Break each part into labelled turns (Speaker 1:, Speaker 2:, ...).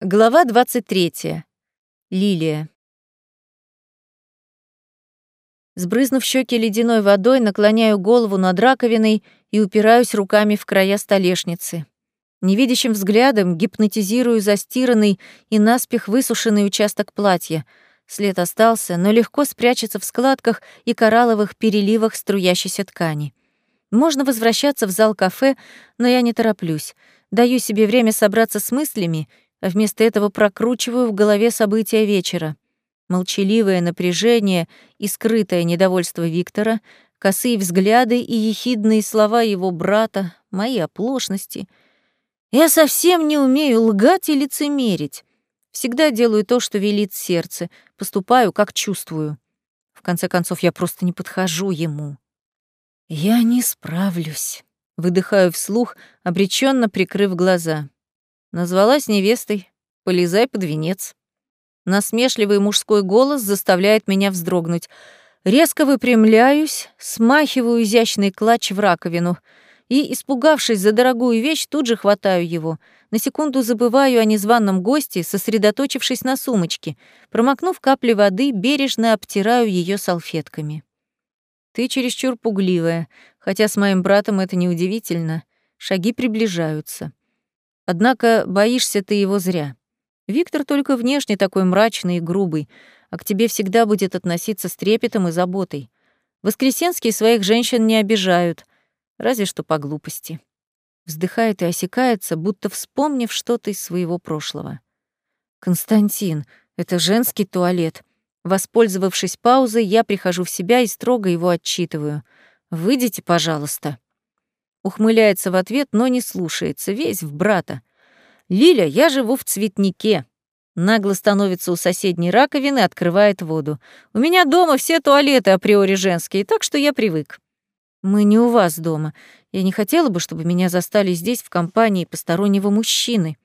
Speaker 1: Глава 23. Лилия. Сбрызнув щеки ледяной водой, наклоняю голову над раковиной и упираюсь руками в края столешницы. Невидящим взглядом гипнотизирую застиранный и наспех высушенный участок платья. След остался, но легко спрячется в складках и коралловых переливах струящейся ткани. Можно возвращаться в зал кафе, но я не тороплюсь. Даю себе время собраться с мыслями — а вместо этого прокручиваю в голове события вечера. Молчаливое напряжение и скрытое недовольство Виктора, косые взгляды и ехидные слова его брата, мои оплошности. Я совсем не умею лгать и лицемерить. Всегда делаю то, что велит сердце, поступаю, как чувствую. В конце концов, я просто не подхожу ему. Я не справлюсь. Выдыхаю вслух, обреченно прикрыв глаза. Назвалась невестой. Полезай под венец. Насмешливый мужской голос заставляет меня вздрогнуть. Резко выпрямляюсь, смахиваю изящный клатч в раковину и, испугавшись за дорогую вещь, тут же хватаю его. На секунду забываю о незваном госте, сосредоточившись на сумочке. Промокнув капли воды, бережно обтираю ее салфетками. Ты чересчур пугливая, хотя с моим братом это неудивительно. Шаги приближаются. Однако боишься ты его зря. Виктор только внешне такой мрачный и грубый, а к тебе всегда будет относиться с трепетом и заботой. Воскресенские своих женщин не обижают, разве что по глупости. Вздыхает и осекается, будто вспомнив что-то из своего прошлого. «Константин, это женский туалет». Воспользовавшись паузой, я прихожу в себя и строго его отчитываю. «Выйдите, пожалуйста». Ухмыляется в ответ, но не слушается, весь в брата. «Лиля, я живу в цветнике». Нагло становится у соседней раковины, открывает воду. «У меня дома все туалеты априори женские, так что я привык». «Мы не у вас дома. Я не хотела бы, чтобы меня застали здесь в компании постороннего мужчины».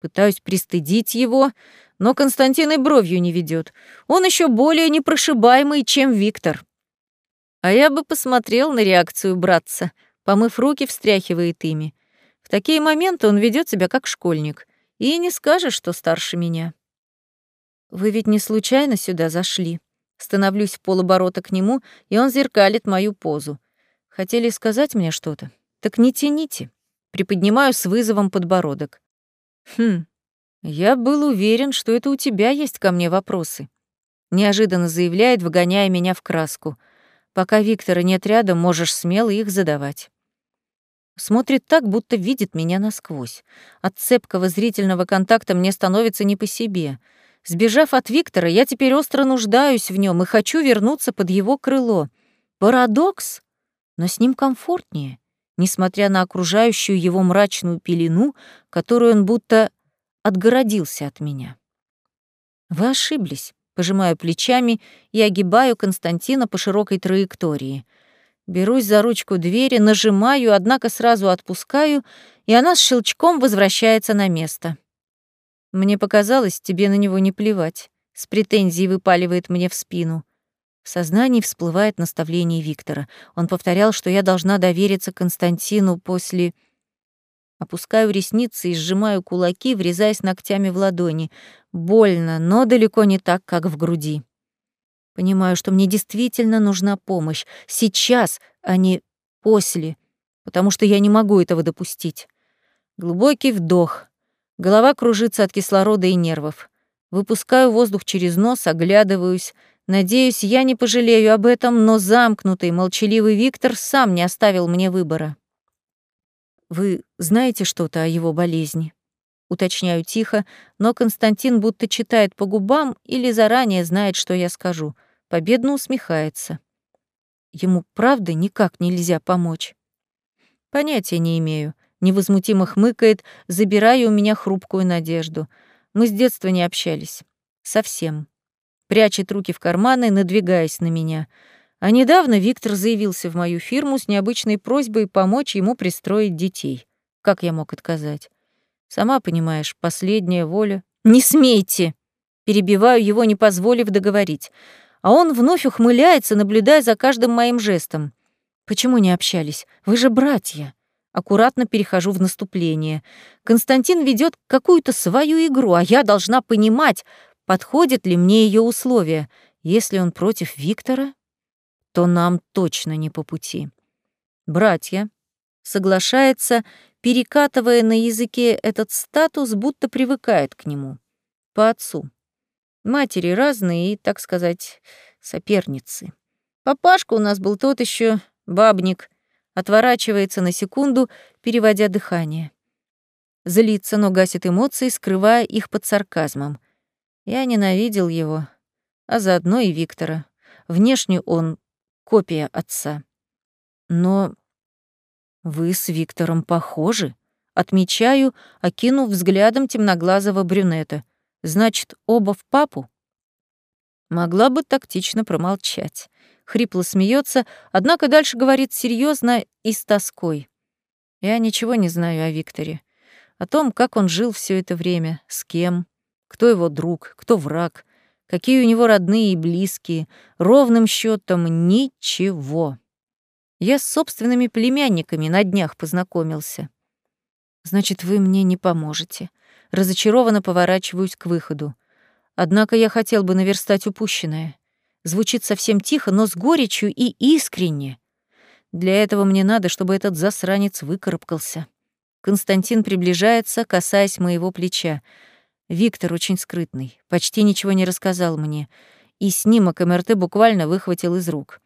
Speaker 1: Пытаюсь пристыдить его, но Константин и бровью не ведет. Он еще более непрошибаемый, чем Виктор. А я бы посмотрел на реакцию братца — Помыв руки, встряхивает ими. В такие моменты он ведет себя как школьник. И не скажешь, что старше меня. Вы ведь не случайно сюда зашли. Становлюсь в полоборота к нему, и он зеркалит мою позу. Хотели сказать мне что-то? Так не тяните. Приподнимаю с вызовом подбородок. Хм, я был уверен, что это у тебя есть ко мне вопросы. Неожиданно заявляет, выгоняя меня в краску. Пока Виктора нет рядом, можешь смело их задавать. Смотрит так, будто видит меня насквозь. От цепкого зрительного контакта мне становится не по себе. Сбежав от Виктора, я теперь остро нуждаюсь в нем и хочу вернуться под его крыло. Парадокс? Но с ним комфортнее, несмотря на окружающую его мрачную пелену, которую он будто отгородился от меня. Вы ошиблись, пожимаю плечами и огибаю Константина по широкой траектории — Берусь за ручку двери, нажимаю, однако сразу отпускаю, и она с щелчком возвращается на место. Мне показалось, тебе на него не плевать. С претензией выпаливает мне в спину. В сознании всплывает наставление Виктора. Он повторял, что я должна довериться Константину после... Опускаю ресницы и сжимаю кулаки, врезаясь ногтями в ладони. Больно, но далеко не так, как в груди. Понимаю, что мне действительно нужна помощь. Сейчас, а не после. Потому что я не могу этого допустить. Глубокий вдох. Голова кружится от кислорода и нервов. Выпускаю воздух через нос, оглядываюсь. Надеюсь, я не пожалею об этом, но замкнутый, молчаливый Виктор сам не оставил мне выбора. «Вы знаете что-то о его болезни?» Уточняю тихо, но Константин будто читает по губам или заранее знает, что я скажу — победно усмехается. Ему правда никак нельзя помочь. Понятия не имею. Невозмутимо хмыкает, забирая у меня хрупкую надежду. Мы с детства не общались. Совсем. Прячет руки в карманы, надвигаясь на меня. А недавно Виктор заявился в мою фирму с необычной просьбой помочь ему пристроить детей. Как я мог отказать? Сама понимаешь, последняя воля. «Не смейте!» Перебиваю его, не позволив договорить а он вновь ухмыляется, наблюдая за каждым моим жестом. «Почему не общались? Вы же братья!» Аккуратно перехожу в наступление. Константин ведет какую-то свою игру, а я должна понимать, подходят ли мне ее условия. Если он против Виктора, то нам точно не по пути. Братья соглашается, перекатывая на языке этот статус, будто привыкает к нему. По отцу. Матери разные и, так сказать, соперницы. Папашка у нас был тот еще бабник. Отворачивается на секунду, переводя дыхание. Злится, но гасит эмоции, скрывая их под сарказмом. Я ненавидел его, а заодно и Виктора. Внешне он копия отца. Но вы с Виктором похожи, отмечаю, окинув взглядом темноглазого брюнета. Значит, оба в папу? Могла бы тактично промолчать. Хрипло смеется, однако дальше говорит серьезно и с тоской. Я ничего не знаю о Викторе. О том, как он жил все это время, с кем, кто его друг, кто враг, какие у него родные и близкие. Ровным счетом ничего. Я с собственными племянниками на днях познакомился. Значит, вы мне не поможете. Разочарованно поворачиваюсь к выходу. Однако я хотел бы наверстать упущенное. Звучит совсем тихо, но с горечью и искренне. Для этого мне надо, чтобы этот засранец выкарабкался. Константин приближается, касаясь моего плеча. Виктор очень скрытный, почти ничего не рассказал мне, и снимок МРТ буквально выхватил из рук.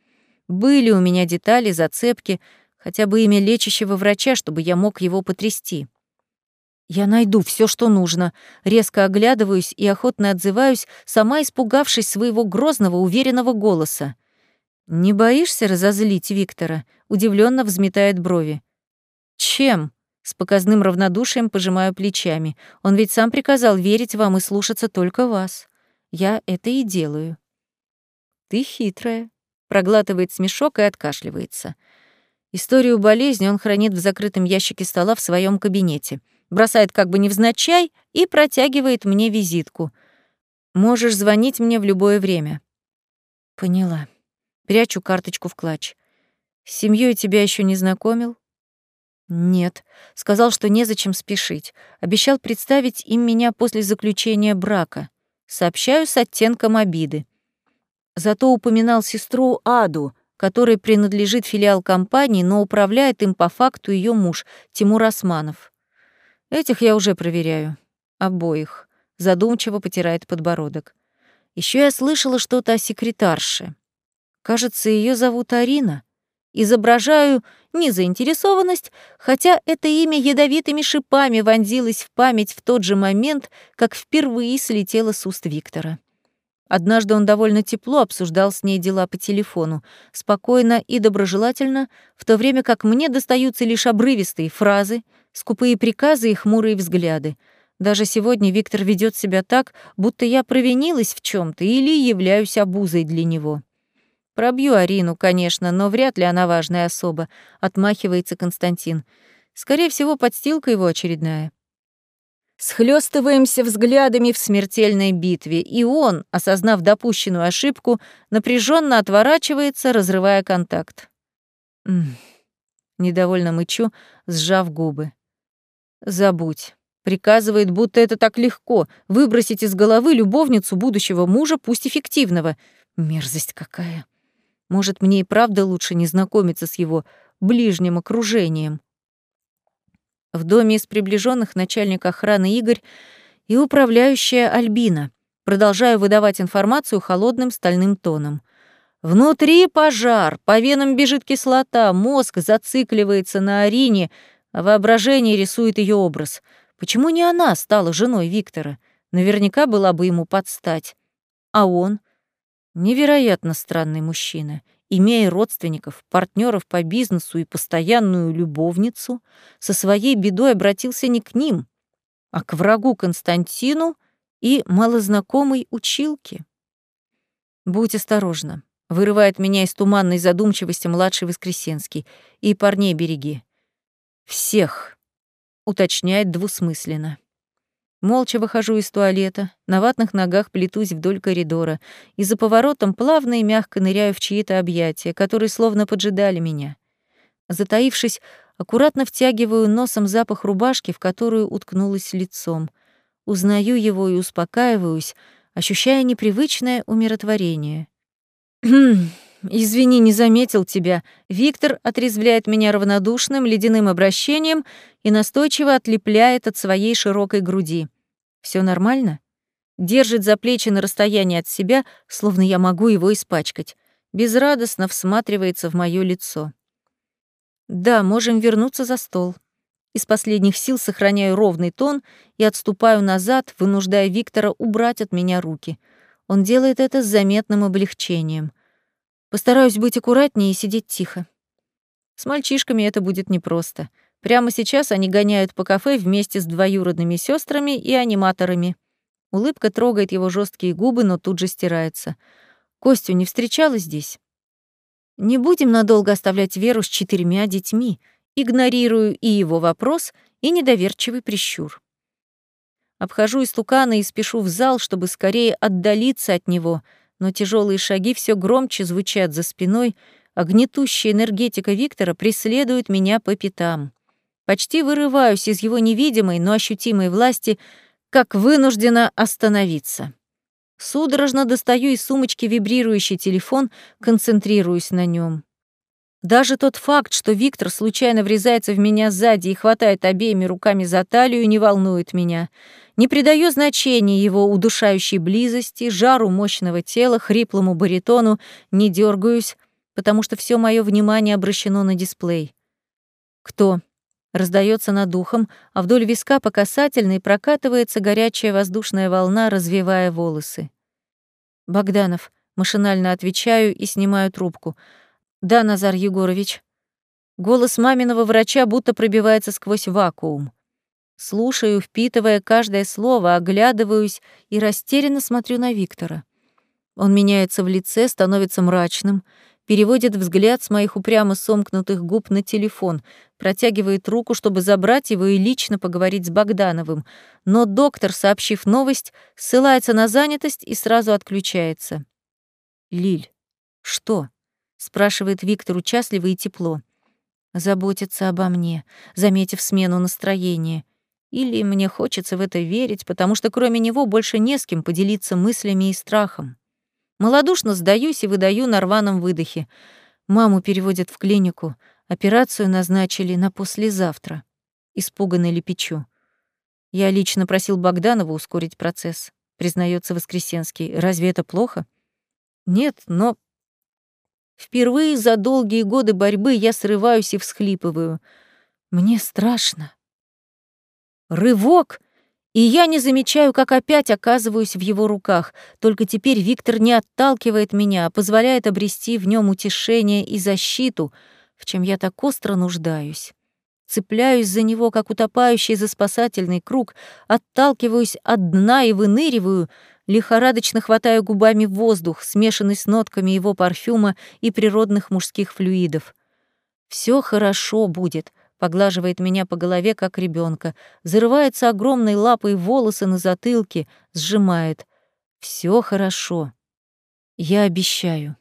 Speaker 1: Были у меня детали, зацепки, хотя бы имя лечащего врача, чтобы я мог его потрясти. Я найду все, что нужно. Резко оглядываюсь и охотно отзываюсь, сама испугавшись своего грозного, уверенного голоса. «Не боишься разозлить Виктора?» — удивленно взметает брови. «Чем?» — с показным равнодушием пожимаю плечами. «Он ведь сам приказал верить вам и слушаться только вас. Я это и делаю». «Ты хитрая», — проглатывает смешок и откашливается. Историю болезни он хранит в закрытом ящике стола в своем кабинете — бросает как бы невзначай и протягивает мне визитку. Можешь звонить мне в любое время. Поняла. Прячу карточку в клатч. С семьей тебя еще не знакомил? Нет. Сказал, что незачем спешить. Обещал представить им меня после заключения брака. Сообщаю с оттенком обиды. Зато упоминал сестру Аду, которой принадлежит филиал компании, но управляет им по факту ее муж, Тимур Османов. Этих я уже проверяю. Обоих. Задумчиво потирает подбородок. Еще я слышала что-то о секретарше. Кажется, ее зовут Арина. Изображаю незаинтересованность, хотя это имя ядовитыми шипами вонзилось в память в тот же момент, как впервые слетело с уст Виктора. Однажды он довольно тепло обсуждал с ней дела по телефону, спокойно и доброжелательно, в то время как мне достаются лишь обрывистые фразы, скупые приказы и хмурые взгляды. Даже сегодня Виктор ведет себя так, будто я провинилась в чем то или являюсь обузой для него. Пробью Арину, конечно, но вряд ли она важная особа, отмахивается Константин. Скорее всего, подстилка его очередная. Схлёстываемся взглядами в смертельной битве, и он, осознав допущенную ошибку, напряженно отворачивается, разрывая контакт. Недовольно мычу, сжав губы. Забудь. Приказывает, будто это так легко, выбросить из головы любовницу будущего мужа, пусть эффективного. Мерзость какая. Может, мне и правда лучше не знакомиться с его ближним окружением. В доме из приближенных начальник охраны Игорь и управляющая Альбина. Продолжаю выдавать информацию холодным стальным тоном. Внутри пожар, по венам бежит кислота, мозг зацикливается на Арине, воображение рисует ее образ. Почему не она стала женой Виктора? Наверняка была бы ему подстать. А он? Невероятно странный мужчина. Имея родственников, партнеров по бизнесу и постоянную любовницу, со своей бедой обратился не к ним, а к врагу Константину и малознакомой училке. «Будь осторожна», — вырывает меня из туманной задумчивости младший Воскресенский, «и парней береги. «Всех», — уточняет двусмысленно. Молча выхожу из туалета, на ватных ногах плетусь вдоль коридора и за поворотом плавно и мягко ныряю в чьи-то объятия, которые словно поджидали меня. Затаившись, Аккуратно втягиваю носом запах рубашки, в которую уткнулась лицом. Узнаю его и успокаиваюсь, ощущая непривычное умиротворение. «Извини, не заметил тебя». Виктор отрезвляет меня равнодушным, ледяным обращением и настойчиво отлепляет от своей широкой груди. Все нормально?» Держит за плечи на расстоянии от себя, словно я могу его испачкать. Безрадостно всматривается в мое лицо. «Да, можем вернуться за стол». Из последних сил сохраняю ровный тон и отступаю назад, вынуждая Виктора убрать от меня руки. Он делает это с заметным облегчением. Постараюсь быть аккуратнее и сидеть тихо. С мальчишками это будет непросто. Прямо сейчас они гоняют по кафе вместе с двоюродными сестрами и аниматорами. Улыбка трогает его жесткие губы, но тут же стирается. Костю не встречала здесь? Не будем надолго оставлять Веру с четырьмя детьми. Игнорирую и его вопрос, и недоверчивый прищур. Обхожу истукана и спешу в зал, чтобы скорее отдалиться от него, но тяжелые шаги все громче звучат за спиной, а гнетущая энергетика Виктора преследует меня по пятам. Почти вырываюсь из его невидимой, но ощутимой власти, как вынуждена остановиться. Судорожно достаю из сумочки вибрирующий телефон, концентрируюсь на нем. Даже тот факт, что Виктор случайно врезается в меня сзади и хватает обеими руками за талию, не волнует меня. Не придаю значения его удушающей близости, жару мощного тела, хриплому баритону, не дергаюсь, потому что все мое внимание обращено на дисплей. Кто? Раздается над ухом, а вдоль виска по касательной прокатывается горячая воздушная волна, развивая волосы. «Богданов», — машинально отвечаю и снимаю трубку. «Да, Назар Егорович». Голос маминого врача будто пробивается сквозь вакуум. Слушаю, впитывая каждое слово, оглядываюсь и растерянно смотрю на Виктора. Он меняется в лице, становится мрачным — переводит взгляд с моих упрямо сомкнутых губ на телефон, протягивает руку, чтобы забрать его и лично поговорить с Богдановым, но доктор, сообщив новость, ссылается на занятость и сразу отключается. «Лиль, что?» — спрашивает Виктор участливо и тепло. Заботится обо мне, заметив смену настроения. Или мне хочется в это верить, потому что кроме него больше не с кем поделиться мыслями и страхом. Молодушно сдаюсь и выдаю на рваном выдохе. Маму переводят в клинику. Операцию назначили на послезавтра. Испуганно лепечу. Я лично просил Богданова ускорить процесс, признается Воскресенский. Разве это плохо? Нет, но... Впервые за долгие годы борьбы я срываюсь и всхлипываю. Мне страшно. Рывок! И я не замечаю, как опять оказываюсь в его руках. Только теперь Виктор не отталкивает меня, а позволяет обрести в нем утешение и защиту, в чем я так остро нуждаюсь. Цепляюсь за него, как утопающий за спасательный круг, отталкиваюсь от дна и выныриваю, лихорадочно хватаю губами воздух, смешанный с нотками его парфюма и природных мужских флюидов. Все хорошо будет», поглаживает меня по голове, как ребенка, зарывается огромной лапой волосы на затылке, сжимает. Все хорошо. Я обещаю.